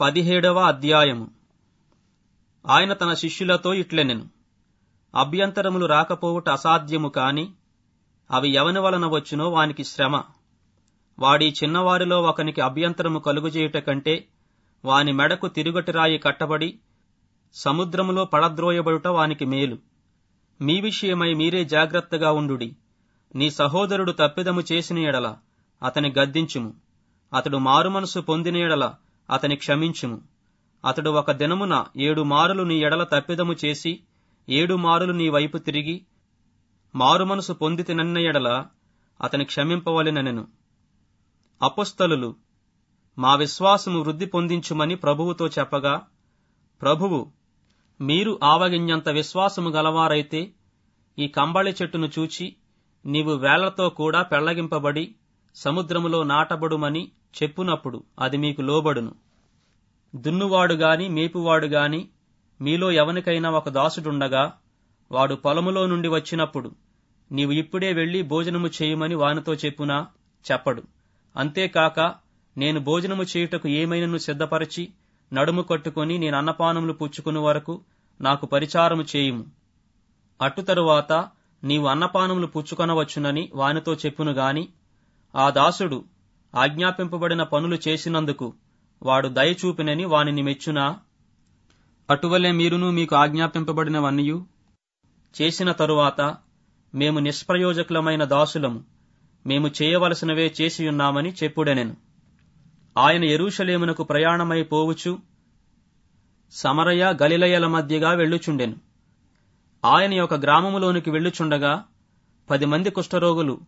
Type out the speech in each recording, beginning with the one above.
పదిహేడవ అధ్యాయము. ఆయన తన శిష్యులతో ఇట్లెనెను అభ్యంతరములు రాకపోవుట అసాధ్యము కాని అవి ఎవని వలన వచ్చునో వానికి శ్రమ. వాడి చిన్నవారిలో ఒకనికి అభ్యంతరము కలుగుచేయుట కంటే వాని మెడకు తిరుగటి రాయి కట్టబడి సముద్రములో పడద్రోయబడుట వానికి మేలు. మీ విషయమై మీరే జాగ్రత్తగా ఉండుడి. నీ సహోదరుడు తప్పిదము చేసిన ఎడల అతని గద్దించుము. అతడు మారుమనసు పొందిన ఎడల అతని క్షమించుము. అతడు ఒక దినమున ఏడు మారులు నీ ఎడల తప్పిదము చేసి ఏడు మారులు నీ వైపు తిరిగి మారుమనసు పొంది తినన్న ఎడల అతని క్షమింపవలెనెను. అపుస్తలు మా విశ్వాసము వృద్ధి పొందించుమని ప్రభువుతో చెప్పగా ప్రభువు మీరు ఆవగింజంత విశ్వాసము గలవారైతే ఈ కంబళి చెట్టును చూచి నీవు వేళ్ళతో కూడా పెళ్ళగింపబడి సముద్రములో నాటబడుమని చెప్పునప్పుడు అది మీకు లోబడును. దున్నువాడు మేపువాడుగాని మేపువాడు మీలో ఎవనికైనా ఒక దాసుడుండగా వాడు పొలములో నుండి వచ్చినప్పుడు నీవు ఇప్పుడే వెళ్ళి భోజనము చేయుమని వానితో చెప్పునా? చెప్పడు. అంతేకాక నేను భోజనము చేయుటకు ఏమైనను సిద్ధపరచి నడుము కట్టుకుని నేను అన్నపానములు పుచ్చుకుని వరకు నాకు పరిచారము చేయుము. అటు తరువాత నీవు అన్నపానములు పుచ్చుకొనవచ్చునని వానితో చెప్పును గాని ఆ దాసుడు ఆజ్ఞాపింపబడిన పనులు చేసినందుకు వాడు దయచూపినని వానిని మెచ్చునా? అటువలే మీరును మీకు ఆజ్ఞాపింపబడినవన్నయు? చేసిన తరువాత మేము నిష్ప్రయోజకులమైన దాసులము. మేము చేయవలసినవే చేసియున్నామని చెప్పుడెనెను. ఆయన ఎరూషలేమునకు ప్రయాణమై పోవుచు సమరయ గలిలయల మధ్యగా వెళ్ళుచుండెను. ఆయన యొక్క గ్రామములోనికి వెళ్ళుచుండగా పది మంది కుష్ఠరోగులు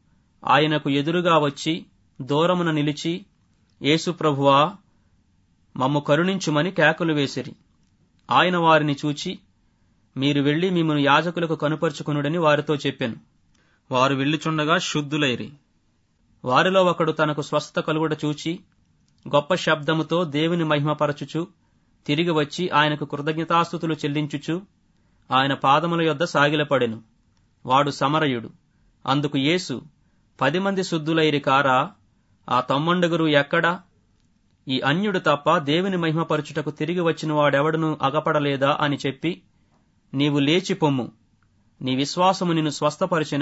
ఆయనకు ఎదురుగా వచ్చి దూరమున నిలిచి యేసుప్రభువా మమ్ము కరుణించుమని కేకలు వేసిరి. ఆయన వారిని చూచి మీరు వెళ్ళి మిమ్మను యాజకులకు కనుపరుచుకునుడని వారితో చెప్పాను. వారు వెళ్ళుచుండగా శుద్ధులైరి. వారిలో ఒకడు తనకు స్వస్థత కలుగుట చూచి గొప్ప శబ్దముతో దేవుని మహిమపరచుచు తిరిగి వచ్చి ఆయనకు కృతజ్ఞతాస్థుతులు చెల్లించుచు ఆయన పాదముల యొద్ద సాగిలపడెను. వాడు సమరయుడు. అందుకు యేసు పది మంది శుద్ధులైరి కారా ఆ తమ్మండుగురు ఎక్కడా? ఈ అన్యుడు తప్ప దేవుని మహిమపరచుటకు తిరిగి వచ్చిన వాడెవడను అగపడలేదా అని చెప్పి నీవు లేచి పొమ్ము. నీ విశ్వాసము నిన్ను స్వస్థపరిచినని